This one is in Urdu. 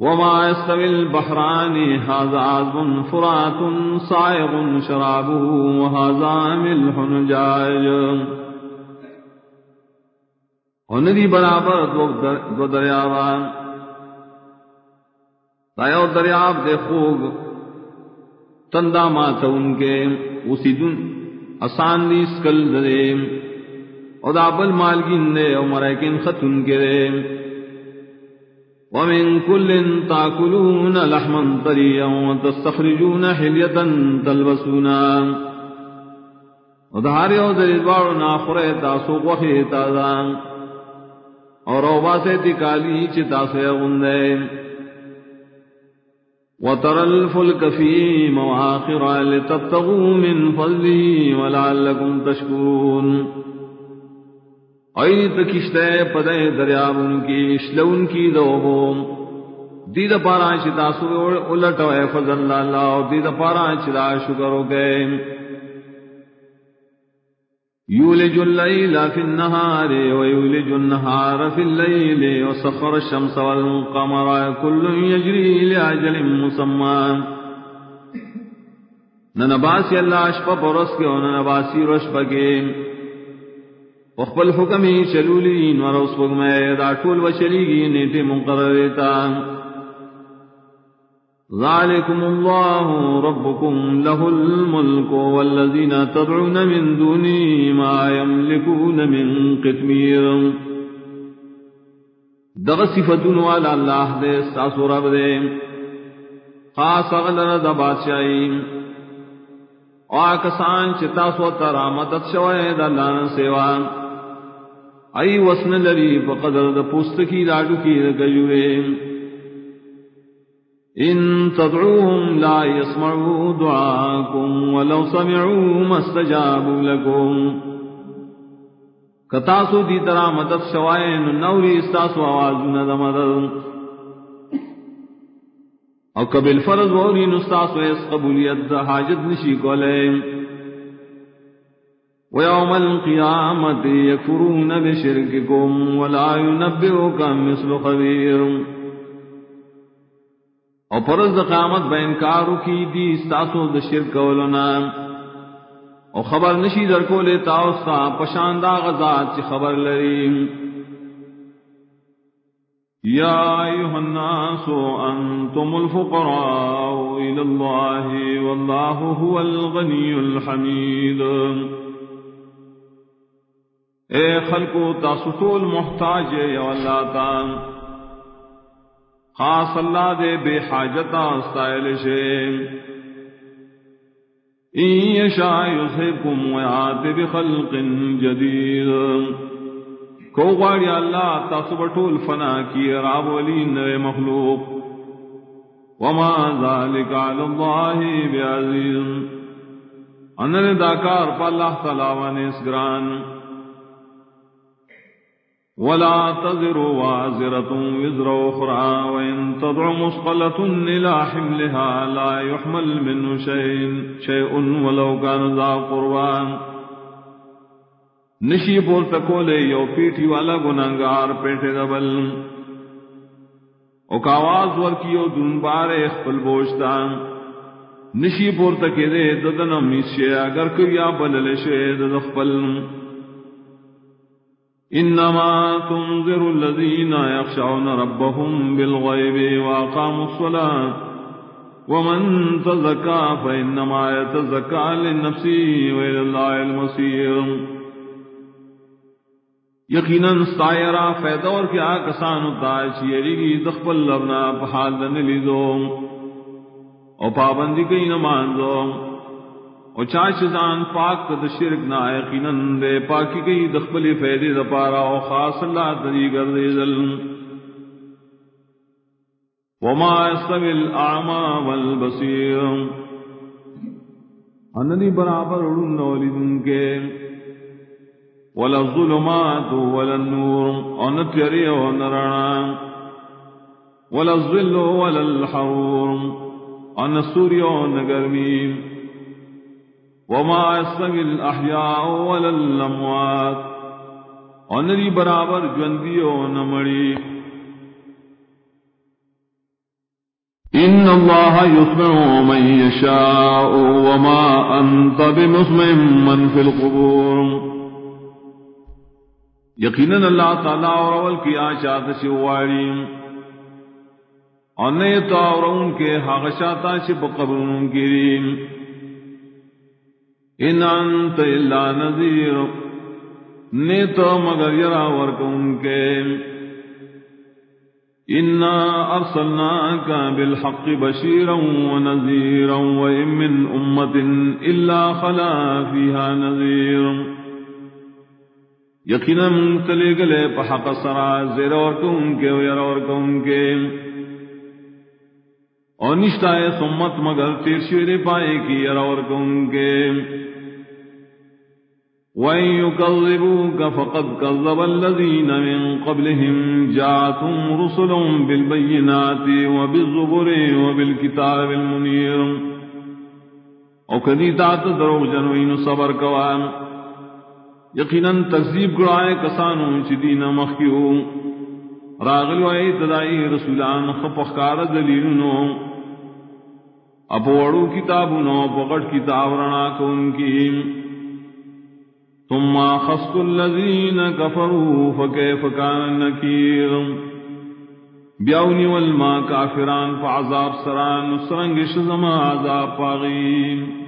وما يستوي البحران، هذا عذب فرات صائغ شرابه، وهذا ملح نجاج وندی برابر دو دریاوان تایو دریاب دے خوب تندا مات ان کے، اسی دن آسان دی اسکل دے اور دابل مالگین دے، اور مرائکن خط ان کے دے. ومن كل تاكلون لحما طريا وتستخرجون حلية تلبسونا. ودهار يوز البارنا خريتا سوق وخيتا ذا اور اوباسے تکالی چتا سے غندے. وترى الفلك في مواخر لتبتغوا من فضله ولعلكم تشكرون. ایت کشتے پدے دریاب ان کی اشلون کی دو دید پارا چتا سو الٹ اے فضل اللہ اور دید پارا چتا شکر ہو گئے يولج الليل في النهار ويولج النهار في الليل وسخر الشمس والقمر كل يجري لأجل مسمى ننباسی اللہ اشپا پرس کے ننباسی رشپ کے۔ وخبل حکمی چلولی نور اس وقت میں دا ٹول و چلی گی نیٹے مقررتا ذالکم اللہ ربکم له الملک والذین تدعون من دونی ما یملکون من قتمیر دغ صفتون والا اللہ دے، ساسو رب دے. خاص اغلر دا بادشاہی. آکسان چتا سو ترا شوئے دا لانا سیوان ای وسن لری بقدر د پوست کی لاڈو کی گجوے ان تدعوهم لا يسمعوا دعاكم ولو سمعوا ما استجابوا لكم کتاسو دی طرح مدد شوائے نوری استاسو آواز نہ مدد۔ او قبل فرض وری نستاسو اس قبولیت حاجت نشی کولے۔ ويوم القيامة يكفرون بشرككم ولا ينبئك مثل خبير۔ او پرز قیامت با انکارو کی دی استاسو د شرک ولنا۔ او خبر نشی در کو لیتا استا پشاندا غزات چی خبر لری۔ یا ایها الناس انتم الفقراء الى الله والله هو الغني الحميد اے خلقو، تاسو ټول محتاج یو اللہ تا. خاص اللہ دے بے حاجتا استائل شے ان یشا یذہبکم ویات بخلق جدید. کو غواړي الله، تاسو بټول فنا کی راب ولی مخلوق. وما ذلك على الله بعزيز ان داکار پر اللہ تعالی ونه اسگران ولا تذر وازرة وزر أخرى وإن تضع مسقلة إلى حملها لا يحمل منه شيء, شيء ولو كان ذا قربان نشی بول تکولے یو پیٹی والا گناہگار پیٹے دبل۔ او کاواز ورکیو دن بارے خپل بوشتا نشی بول تکے دے ددن میشے اگر کریا بلل شے دد خپل۔ انما تنذر الذين يخشون ربهم بالغيب واقاموا الصلاه ومن تزكى فانما يتزكى لنفسه والى الله المصير. یقینا سایرا فیدور کیا کسان ہوتا ہے چیری گی دخبل لبنا پہال دن لیدو او پابندی کئی نماندو او چاچ زان پاک د شرک نا یقینا دے پاکی گئی دخبلی فیدی دا پارا او خاص اللہ دری گردی ذل وما يستوي الاعمى والبصير اننی برابر اڑن ولیدن کے ولا الظلمات ولا النور. ان تیری و نرانا ولا الظل ولا الحرور. ان سوری و نگرمیم وما يستوي الاحياء ولا الاموات انری برابر جوندی او نمڑی۔ ان اللہ يسمع من يشاء وما انت بمسمع من في القبور۔ یقینا اللہ تعالی اور اول کی آشات سے واری اور نے تو اور ان کے حقشاتا سے قبروں کی ان انت الا نذیر نے تو مگر یرا ورکوں کے إنا أرسلناك بالحق بشيرا ونذيرا وإن من أمة إلا خلا فيها نذير. يقينا منتلق لي بحق سرا زير وركم كي وير وركم كي اور نشتا ہے سمت مگر تیر شویر پائے کی یر ورکم کے وَإِن فَقَدْ كَذَّبَ الَّذِينَ مِن قَبْلِهِمْ جَاءَتْهُمْ رُسُلُهُم بِالْبَيِّنَاتِ وَبِالزُّبُرِ وَبِالْكِتَابِ الْمُنِيرِ او کدی تات جنوین صبر کوان یقیناً تکذیب گڑائے کسانو چی دین مخیو راغلو تدائی رسولان خپخکار دلیلنو اپوڑو کتاب نو پغٹ کتاب رنا کون کی ثم خصت الذين كفروا فكيف كان النكير بيوني والما کافران، فعذاب سران سرنگ شزم عذاب پاغیم